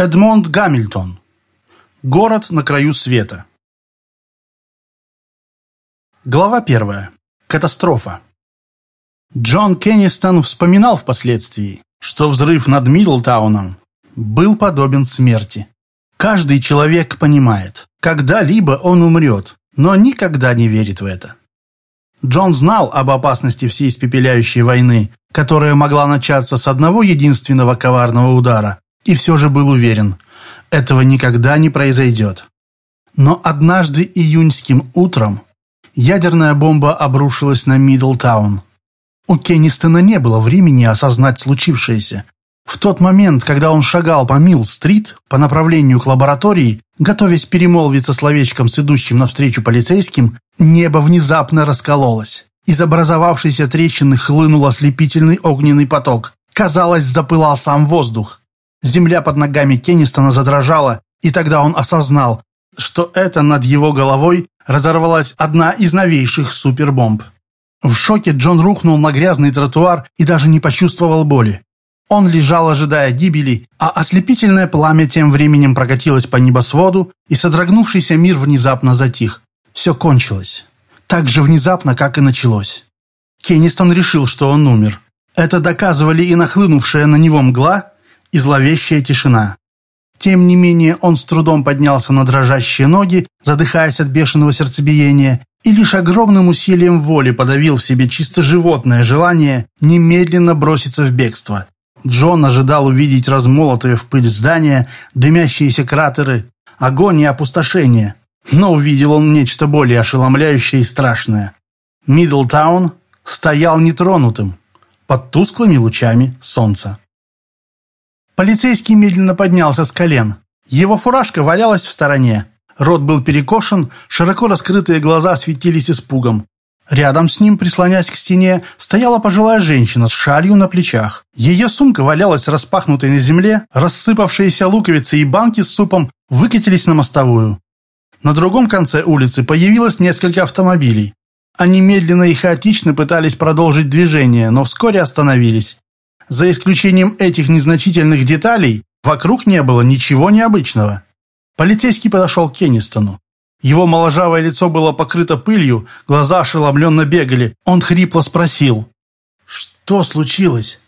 Эдмонд Гамильтон. Город на краю света. Глава первая. Катастрофа. Джон Кеннистон вспоминал впоследствии, что взрыв над Мидлтауном был подобен смерти. Каждый человек понимает, когда-либо он умрет, но никогда не верит в это. Джон знал об опасности всей испепеляющей войны, которая могла начаться с одного единственного коварного удара, и все же был уверен, этого никогда не произойдет. Но однажды июньским утром ядерная бомба обрушилась на Мидлтаун. У Кеннистона не было времени осознать случившееся. В тот момент, когда он шагал по Милл-стрит по направлению к лаборатории, готовясь перемолвиться словечком с идущим навстречу полицейским, небо внезапно раскололось. Из образовавшейся трещины хлынул ослепительный огненный поток. Казалось, запылал сам воздух. Земля под ногами Кеннистона задрожала, и тогда он осознал, что это над его головой разорвалась одна из новейших супербомб. В шоке Джон рухнул на грязный тротуар и даже не почувствовал боли. Он лежал, ожидая гибели, а ослепительное пламя тем временем прокатилось по небосводу, и содрогнувшийся мир внезапно затих. Все кончилось. Так же внезапно, как и началось. Кеннистон решил, что он умер. Это доказывали и нахлынувшая на него мгла, и зловещая тишина. Тем не менее, он с трудом поднялся на дрожащие ноги, задыхаясь от бешеного сердцебиения, и лишь огромным усилием воли подавил в себе чисто животное желание немедленно броситься в бегство. Джон ожидал увидеть размолотые в пыль здания, дымящиеся кратеры, огонь и опустошение. Но увидел он нечто более ошеломляющее и страшное. Мидлтаун стоял нетронутым, под тусклыми лучами солнца. Полицейский медленно поднялся с колен. Его фуражка валялась в стороне. Рот был перекошен, широко раскрытые глаза светились испугом. Рядом с ним, прислонясь к стене, стояла пожилая женщина с шалью на плечах. Ее сумка валялась распахнутой на земле, рассыпавшиеся луковицы и банки с супом выкатились на мостовую. На другом конце улицы появилось несколько автомобилей. Они медленно и хаотично пытались продолжить движение, но вскоре остановились. За исключением этих незначительных деталей, вокруг не было ничего необычного. Полицейский подошел к Кеннистону. Его моложавое лицо было покрыто пылью, глаза ошеломленно бегали. Он хрипло спросил, «Что случилось?»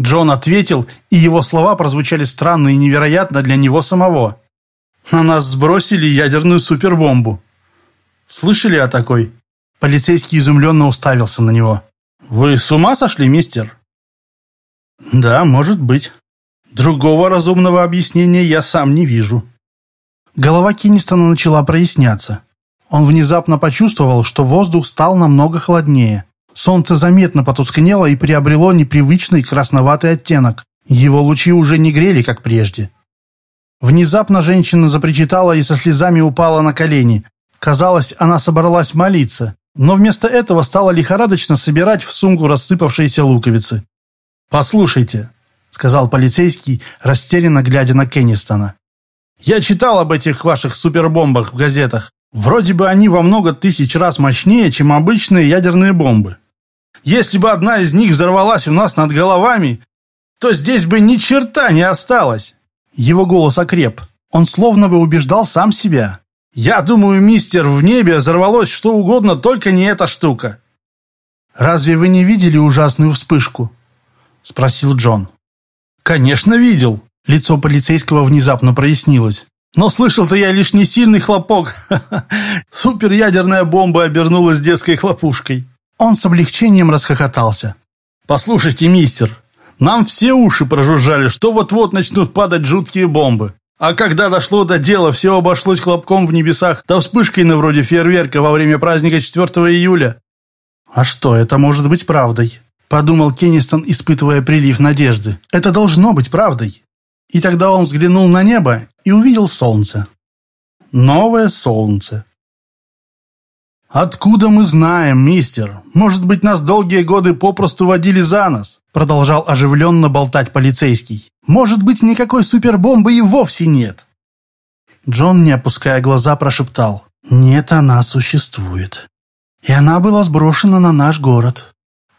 Джон ответил, и его слова прозвучали странно и невероятно для него самого. «На нас сбросили ядерную супербомбу». «Слышали о такой?» Полицейский изумленно уставился на него. «Вы с ума сошли, мистер?» Да, может быть. Другого разумного объяснения я сам не вижу. Голова Киннистона начала проясняться. Он внезапно почувствовал, что воздух стал намного холоднее. Солнце заметно потускнело и приобрело непривычный красноватый оттенок. Его лучи уже не грели, как прежде. Внезапно женщина запричитала и со слезами упала на колени. Казалось, она собралась молиться, но вместо этого стала лихорадочно собирать в сумку рассыпавшиеся луковицы. «Послушайте», — сказал полицейский, растерянно глядя на Кеннистона. «Я читал об этих ваших супербомбах в газетах. Вроде бы они во много тысяч раз мощнее, чем обычные ядерные бомбы. Если бы одна из них взорвалась у нас над головами, то здесь бы ни черта не осталось». Его голос окреп. Он словно бы убеждал сам себя. «Я думаю, мистер, в небе взорвалось что угодно, только не эта штука». «Разве вы не видели ужасную вспышку?» Спросил Джон. «Конечно, видел». Лицо полицейского внезапно прояснилось. «Но слышал-то я лишь не сильный хлопок. Суперядерная бомба обернулась детской хлопушкой». Он с облегчением расхохотался. «Послушайте, мистер, нам все уши прожужжали, что вот-вот начнут падать жуткие бомбы. А когда дошло до дела, все обошлось хлопком в небесах, да вспышкой на вроде фейерверка во время праздника 4 июля. А что, это может быть правдой? Подумал Кеннистон, испытывая прилив надежды. Это должно быть правдой. И тогда он взглянул на небо и увидел солнце. Новое солнце. «Откуда мы знаем, мистер? Может быть, нас долгие годы попросту водили за нос?» Продолжал оживленно болтать полицейский. «Может быть, никакой супербомбы и вовсе нет?» Джон, не опуская глаза, прошептал. «Нет, она существует. И она была сброшена на наш город.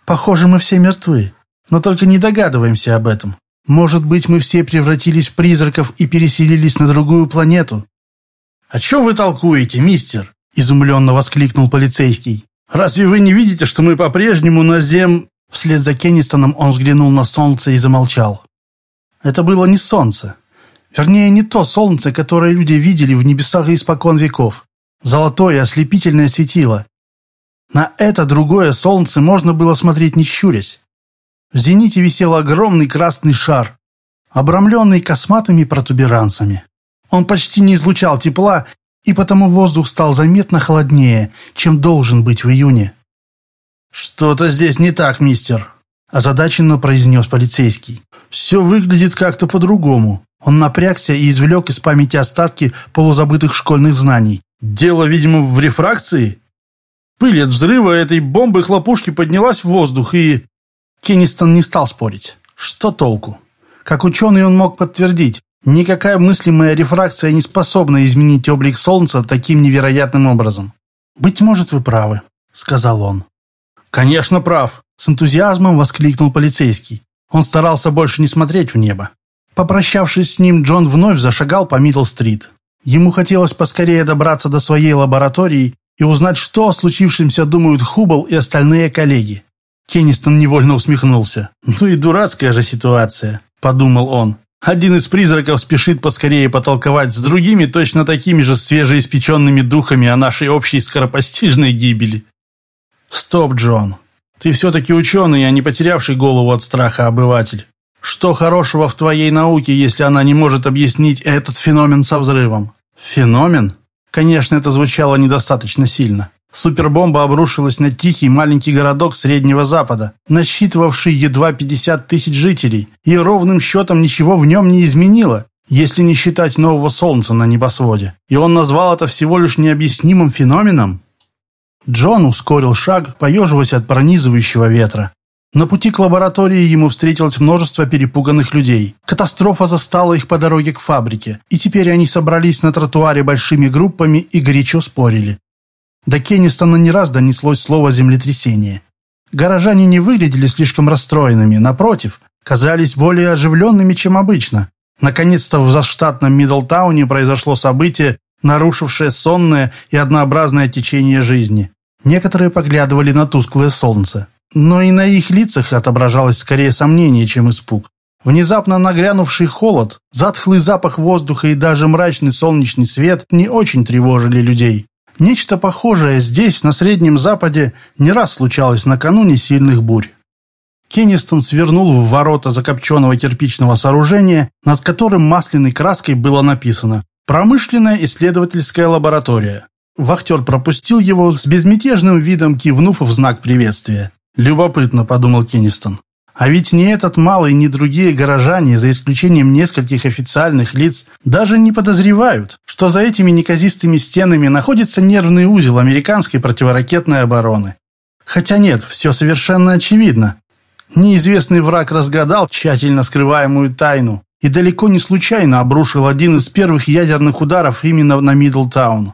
Похоже, мы все мертвы, но только не догадываемся об этом. Может быть, мы все превратились в призраков и переселились на другую планету?» «О чем вы толкуете, мистер?» – изумленно воскликнул полицейский. «Разве вы не видите, что мы по-прежнему на зем...» Вслед за Кеннистоном он взглянул на солнце и замолчал. Это было не солнце. Вернее, не то солнце, которое люди видели в небесах испокон веков. Золотое ослепительное светило. На это другое солнце можно было смотреть не щурясь. В зените висел огромный красный шар, обрамленный косматыми протуберанцами. Он почти не излучал тепла, и потому воздух стал заметно холоднее, чем должен быть в июне. «Что-то здесь не так, мистер», – озадаченно произнес полицейский. «Все выглядит как-то по-другому». Он напрягся и извлек из памяти остатки полузабытых школьных знаний. «Дело, видимо, в рефракции?» Пыль от взрыва этой бомбы-хлопушки поднялась в воздух и... Кеннистон не стал спорить. Что толку? Как ученый он мог подтвердить, никакая мыслимая рефракция не способна изменить облик Солнца таким невероятным образом. «Быть может, вы правы», — сказал он. «Конечно, прав», — с энтузиазмом воскликнул полицейский. Он старался больше не смотреть в небо. Попрощавшись с ним, Джон вновь зашагал по Мидл-стрит. Ему хотелось поскорее добраться до своей лаборатории и узнать, что о случившемся думают Хубл и остальные коллеги. Кеннистон невольно усмехнулся. «Ну и дурацкая же ситуация», — подумал он. «Один из призраков спешит поскорее потолковать с другими точно такими же свежеиспеченными духами о нашей общей скоропостижной гибели». «Стоп, Джон. Ты все-таки ученый, а не потерявший голову от страха обыватель. Что хорошего в твоей науке, если она не может объяснить этот феномен со взрывом?» «Феномен?» Конечно, это звучало недостаточно сильно. Супербомба обрушилась на тихий маленький городок Среднего Запада, насчитывавший едва 50 тысяч жителей, и ровным счетом ничего в нем не изменило, если не считать нового солнца на небосводе. И он назвал это всего лишь необъяснимым феноменом. Джон ускорил шаг, поеживаясь от пронизывающего ветра. На пути к лаборатории ему встретилось множество перепуганных людей. Катастрофа застала их по дороге к фабрике, и теперь они собрались на тротуаре большими группами и горячо спорили. До Кеннистона не раз донеслось слово «землетрясение». Горожане не выглядели слишком расстроенными, напротив, казались более оживленными, чем обычно. Наконец-то в заштатном Мидлтауне произошло событие, нарушившее сонное и однообразное течение жизни. Некоторые поглядывали на тусклое солнце. Но и на их лицах отображалось скорее сомнение, чем испуг. Внезапно нагрянувший холод, затхлый запах воздуха и даже мрачный солнечный свет не очень тревожили людей. Нечто похожее здесь, на Среднем Западе, не раз случалось накануне сильных бурь. Кеннистон свернул в ворота закопченного кирпичного сооружения, над которым масляной краской было написано «Промышленная исследовательская лаборатория». Вахтер пропустил его с безмятежным видом, кивнув в знак приветствия. «Любопытно», — подумал Кеннистон. А ведь ни этот малый, ни другие горожане, за исключением нескольких официальных лиц, даже не подозревают, что за этими неказистыми стенами находится нервный узел американской противоракетной обороны. Хотя нет, все совершенно очевидно. Неизвестный враг разгадал тщательно скрываемую тайну и далеко не случайно обрушил один из первых ядерных ударов именно на Мидлтаун.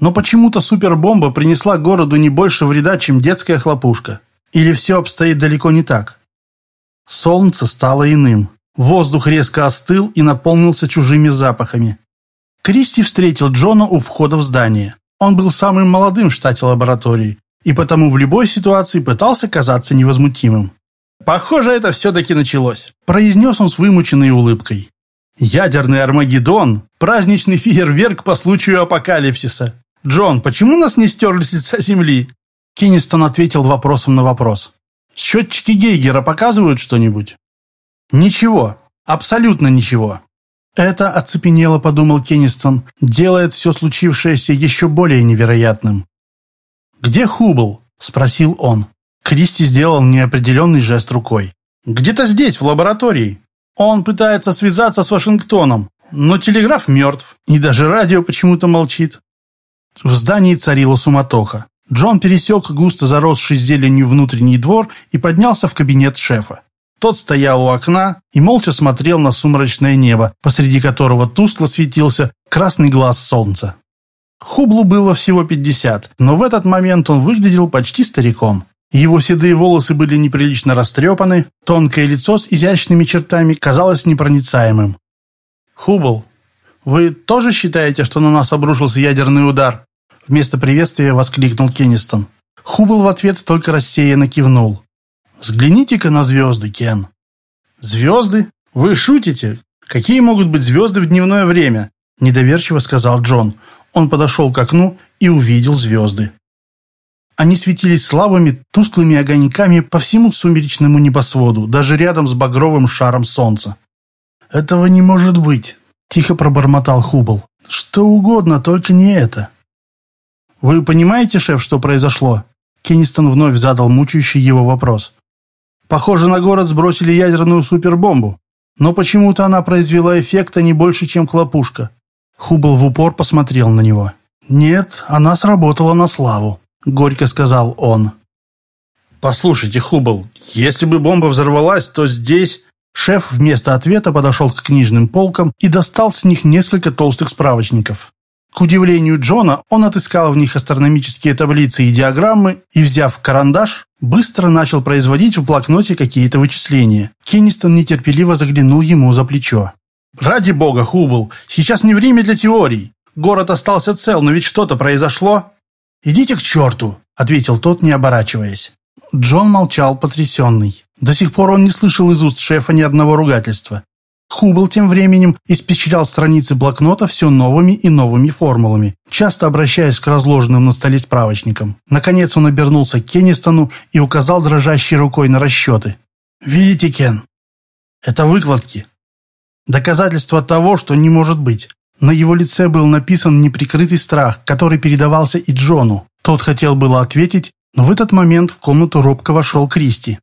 Но почему-то супербомба принесла городу не больше вреда, чем детская хлопушка. Или все обстоит далеко не так? Солнце стало иным. Воздух резко остыл и наполнился чужими запахами. Кристи встретил Джона у входа в здание. Он был самым молодым в штате лаборатории и потому в любой ситуации пытался казаться невозмутимым. «Похоже, это все-таки началось», – произнес он с вымученной улыбкой. «Ядерный Армагеддон – праздничный фейерверк по случаю апокалипсиса. Джон, почему нас не стерли с лица Земли?» Кеннистон ответил вопросом на вопрос. «Счетчики Гейгера показывают что-нибудь?» «Ничего. Абсолютно ничего». «Это, оцепенело, — подумал Кеннистон, — делает все случившееся еще более невероятным». «Где Хубл?» — спросил он. Кристи сделал неопределенный жест рукой. «Где-то здесь, в лаборатории. Он пытается связаться с Вашингтоном, но телеграф мертв, и даже радио почему-то молчит». В здании царила суматоха. Джон пересек густо заросший зеленью внутренний двор и поднялся в кабинет шефа. Тот стоял у окна и молча смотрел на сумрачное небо, посреди которого тускло светился красный глаз солнца. Хублу было всего 50, но в этот момент он выглядел почти стариком. Его седые волосы были неприлично растрепаны, тонкое лицо с изящными чертами казалось непроницаемым. «Хубл, вы тоже считаете, что на нас обрушился ядерный удар?» Вместо приветствия воскликнул Кеннистон. Хубл в ответ только рассеянно кивнул. «Взгляните-ка на звезды, Кен». «Звезды? Вы шутите? Какие могут быть звезды в дневное время?» Недоверчиво сказал Джон. Он подошел к окну и увидел звезды. Они светились слабыми, тусклыми огоньками по всему сумеречному небосводу, даже рядом с багровым шаром солнца. «Этого не может быть», — тихо пробормотал Хубл. «Что угодно, только не это». «Вы понимаете, шеф, что произошло?» Кеннистон вновь задал мучающий его вопрос. «Похоже, на город сбросили ядерную супербомбу, но почему-то она произвела эффекта не больше, чем хлопушка». Хубл в упор посмотрел на него. «Нет, она сработала на славу», — горько сказал он. «Послушайте, Хубл, если бы бомба взорвалась, то здесь...» Шеф вместо ответа подошел к книжным полкам и достал с них несколько толстых справочников. К удивлению Джона, он отыскал в них астрономические таблицы и диаграммы и, взяв карандаш, быстро начал производить в блокноте какие-то вычисления. Кеннистон нетерпеливо заглянул ему за плечо. «Ради бога, Хубл, сейчас не время для теорий. Город остался цел, но ведь что-то произошло». «Идите к черту», — ответил тот, не оборачиваясь. Джон молчал, потрясенный. До сих пор он не слышал из уст шефа ни одного ругательства. Хубл тем временем испечатлял страницы блокнота все новыми и новыми формулами, часто обращаясь к разложенным на столе справочникам. Наконец он обернулся к Кеннистону и указал дрожащей рукой на расчеты. «Видите, Кен? Это выкладки. Доказательство того, что не может быть. На его лице был написан неприкрытый страх, который передавался и Джону. Тот хотел было ответить, но в этот момент в комнату робко вошел Кристи.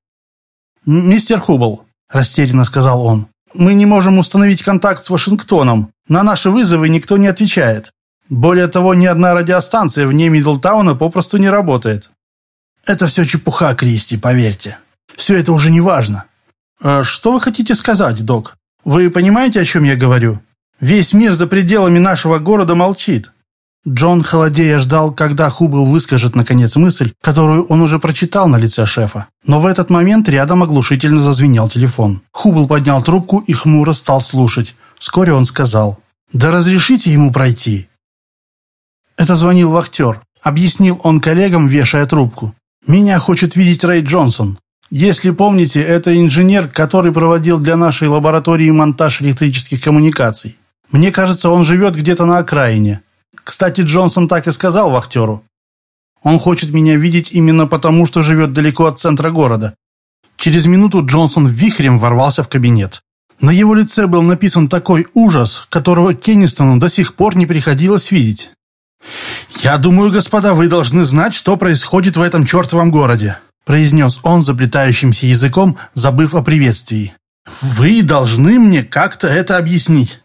«Мистер Хубл», – растерянно сказал он, – «мы не можем установить контакт с Вашингтоном. На наши вызовы никто не отвечает. Более того, ни одна радиостанция вне Мидлтауна попросту не работает». «Это все чепуха, Кристи, поверьте. Все это уже не важно». «А «Что вы хотите сказать, док? Вы понимаете, о чем я говорю?» Весь мир за пределами нашего города молчит. Джон холодея ждал, когда Хубл выскажет наконец мысль, которую он уже прочитал на лице шефа. Но в этот момент рядом оглушительно зазвенел телефон. Хубл поднял трубку и хмуро стал слушать. Вскоре он сказал «Да разрешите ему пройти». Это звонил вахтер. Объяснил он коллегам, вешая трубку. «Меня хочет видеть Рэй Джонсон. Если помните, это инженер, который проводил для нашей лаборатории монтаж электрических коммуникаций. Мне кажется, он живет где-то на окраине. Кстати, Джонсон так и сказал вахтеру. Он хочет меня видеть именно потому, что живет далеко от центра города. Через минуту Джонсон вихрем ворвался в кабинет. На его лице был написан такой ужас, которого Кеннистону до сих пор не приходилось видеть. «Я думаю, господа, вы должны знать, что происходит в этом чертовом городе», произнес он заплетающимся языком, забыв о приветствии. «Вы должны мне как-то это объяснить.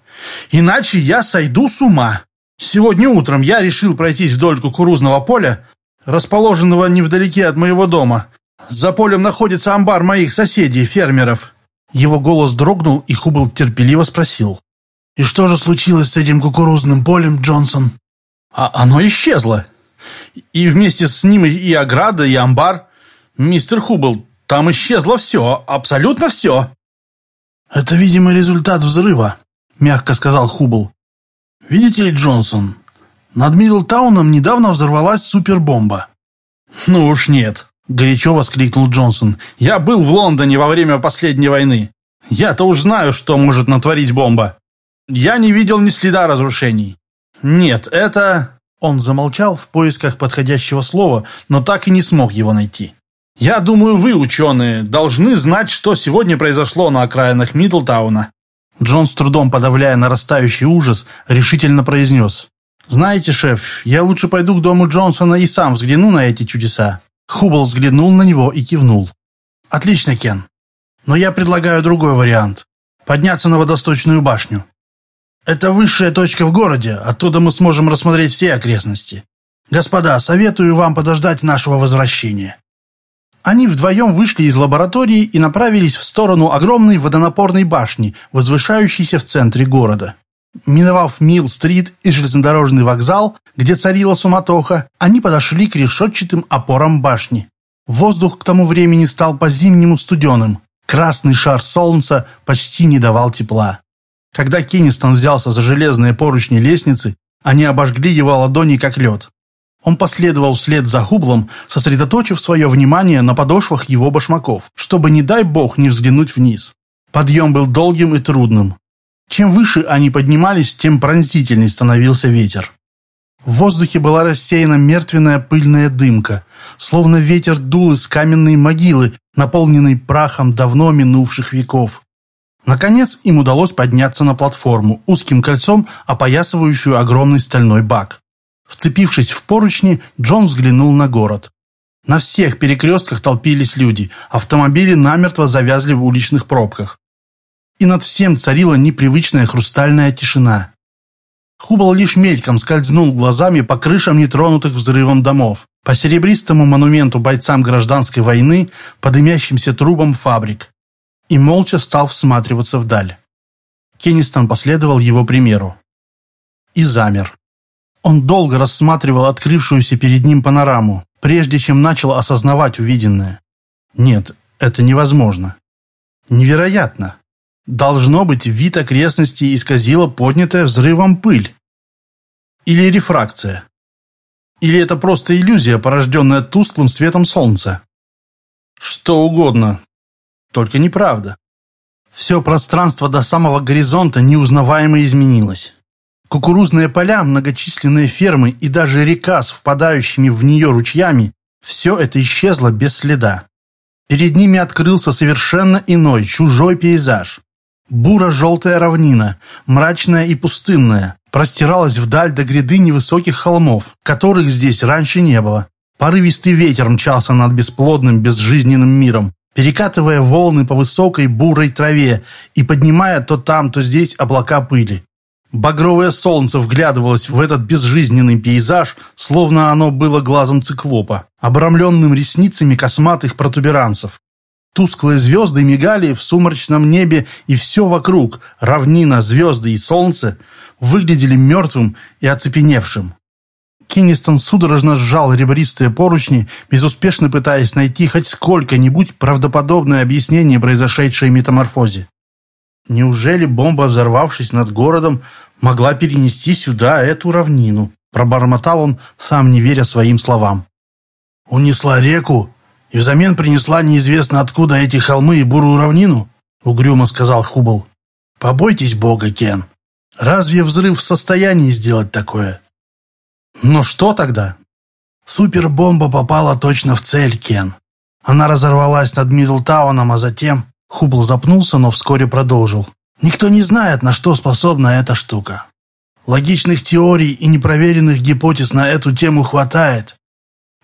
Иначе я сойду с ума. Сегодня утром я решил пройтись вдоль кукурузного поля, расположенного невдалеке от моего дома. За полем находится амбар моих соседей, фермеров». Его голос дрогнул, и Хубл терпеливо спросил. «И что же случилось с этим кукурузным полем, Джонсон?» а «Оно исчезло. И вместе с ним и ограда, и амбар. Мистер Хубл, там исчезло все, абсолютно все». «Это, видимо, результат взрыва», мягко сказал Хубл. «Видите ли, Джонсон, над Миддлтауном недавно взорвалась супербомба». «Ну уж нет», — горячо воскликнул Джонсон. «Я был в Лондоне во время последней войны. Я-то уж знаю, что может натворить бомба. Я не видел ни следа разрушений. Нет, это...» Он замолчал в поисках подходящего слова, но так и не смог его найти. «Я думаю, вы, ученые, должны знать, что сегодня произошло на окраинах Миддлтауна. Джон, с трудом подавляя нарастающий ужас, решительно произнес. «Знаете, шеф, я лучше пойду к дому Джонсона и сам взгляну на эти чудеса». Хубл взглянул на него и кивнул. «Отлично, Кен. Но я предлагаю другой вариант. Подняться на водосточную башню. Это высшая точка в городе, оттуда мы сможем рассмотреть все окрестности. Господа, советую вам подождать нашего возвращения. Они вдвоем вышли из лаборатории и направились в сторону огромной водонапорной башни, возвышающейся в центре города. Миновав Милл-стрит и железнодорожный вокзал, где царила суматоха, они подошли к решетчатым опорам башни. Воздух к тому времени стал по-зимнему студеным. Красный шар солнца почти не давал тепла. Когда Кеннистон взялся за железные поручни лестницы, они обожгли его ладони как лед. Он последовал вслед за Хублом, сосредоточив свое внимание на подошвах его башмаков, чтобы, не дай бог, не взглянуть вниз. Подъем был долгим и трудным. Чем выше они поднимались, тем пронзительней становился ветер. В воздухе была рассеяна мертвенная пыльная дымка, словно ветер дул из каменной могилы, наполненной прахом давно минувших веков. Наконец им удалось подняться на платформу, узким кольцом опоясывающую огромный стальной бак. Вцепившись в поручни, Джон взглянул на город. На всех перекрестках толпились люди, автомобили намертво завязли в уличных пробках. И над всем царила непривычная хрустальная тишина. Хубал лишь мельком скользнул глазами по крышам нетронутых взрывом домов, по серебристому монументу бойцам гражданской войны, по трубам фабрик, и молча стал всматриваться вдаль. Кеннистон последовал его примеру. И замер. Он долго рассматривал открывшуюся перед ним панораму, прежде чем начал осознавать увиденное. Нет, это невозможно. Невероятно. Должно быть, вид окрестностей исказила поднятая взрывом пыль. Или рефракция. Или это просто иллюзия, порожденная тусклым светом солнца. Что угодно, только неправда. Все пространство до самого горизонта неузнаваемо изменилось. Кукурузные поля, многочисленные фермы и даже река с впадающими в нее ручьями – все это исчезло без следа. Перед ними открылся совершенно иной, чужой пейзаж. Буро-желтая равнина, мрачная и пустынная, простиралась вдаль до гряды невысоких холмов, которых здесь раньше не было. Порывистый ветер мчался над бесплодным, безжизненным миром, перекатывая волны по высокой бурой траве и поднимая то там, то здесь облака пыли. Багровое солнце вглядывалось в этот безжизненный пейзаж, словно оно было глазом циклопа, обрамленным ресницами косматых протуберанцев. Тусклые звезды мигали в сумрачном небе, и все вокруг, равнина, звезды и солнце, выглядели мертвым и оцепеневшим. Киннистон судорожно сжал ребристые поручни, безуспешно пытаясь найти хоть сколько-нибудь правдоподобное объяснение произошедшей метаморфозе. Неужели бомба, взорвавшись над городом, могла перенести сюда эту равнину? Пробормотал он, сам не веря своим словам. Унесла реку и взамен принесла неизвестно откуда эти холмы и бурую равнину? Угрюмо сказал Хубл. Побойтесь Бога, Кен. Разве взрыв в состоянии сделать такое? Но что тогда? Супербомба попала точно в цель, Кен. Она разорвалась над Мидлтауном, а затем... Хубл запнулся, но вскоре продолжил. Никто не знает, на что способна эта штука. Логичных теорий и непроверенных гипотез на эту тему хватает.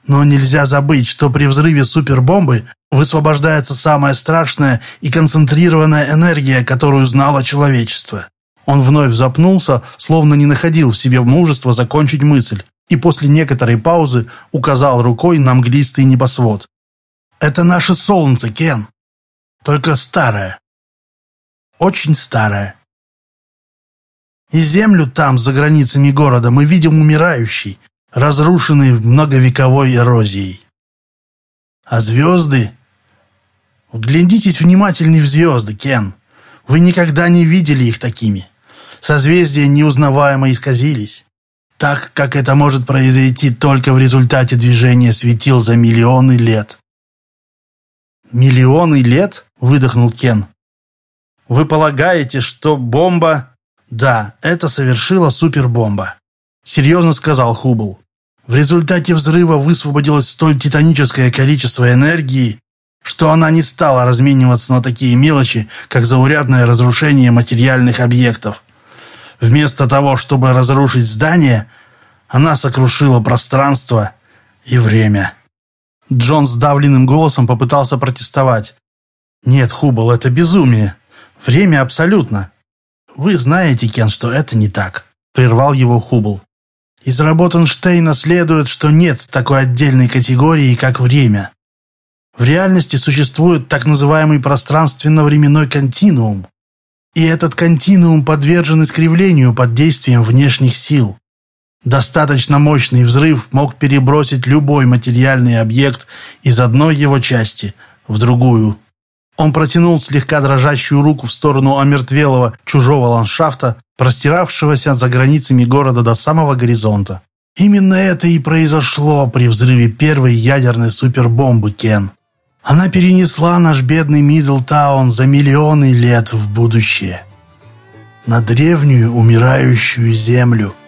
Но нельзя забыть, что при взрыве супербомбы высвобождается самая страшная и концентрированная энергия, которую знало человечество. Он вновь запнулся, словно не находил в себе мужества закончить мысль, и после некоторой паузы указал рукой на мглистый небосвод. «Это наше солнце, Кен. Только старое. Очень старое. И землю там, за границами города, мы видим умирающей, разрушенной многовековой эрозией. А звезды... Вглядитесь внимательней в звезды, Кен. Вы никогда не видели их такими. Созвездия неузнаваемо исказились. Так, как это может произойти только в результате движения светил за миллионы лет. «Миллионы лет?» – выдохнул Кен. «Вы полагаете, что бомба...» «Да, это совершила супербомба», – серьезно сказал Хубл. «В результате взрыва высвободилось столь титаническое количество энергии, что она не стала размениваться на такие мелочи, как заурядное разрушение материальных объектов. Вместо того, чтобы разрушить здание, она сокрушила пространство и время. Джон сдавленным голосом попытался протестовать. «Нет, Хубл, это безумие. Время абсолютно». «Вы знаете, Кен, что это не так», — прервал его Хубл. «Из работ Эйнштейна следует, что нет такой отдельной категории, как время. В реальности существует так называемый пространственно-временной континуум, и этот континуум подвержен искривлению под действием внешних сил. Достаточно мощный взрыв мог перебросить любой материальный объект из одной его части в другую. Он протянул слегка дрожащую руку в сторону омертвелого чужого ландшафта, простиравшегося за границами города до самого горизонта. Именно это и произошло при взрыве первой ядерной супербомбы, Кен. Она перенесла наш бедный Мидлтаун за миллионы лет в будущее. На древнюю умирающую землю –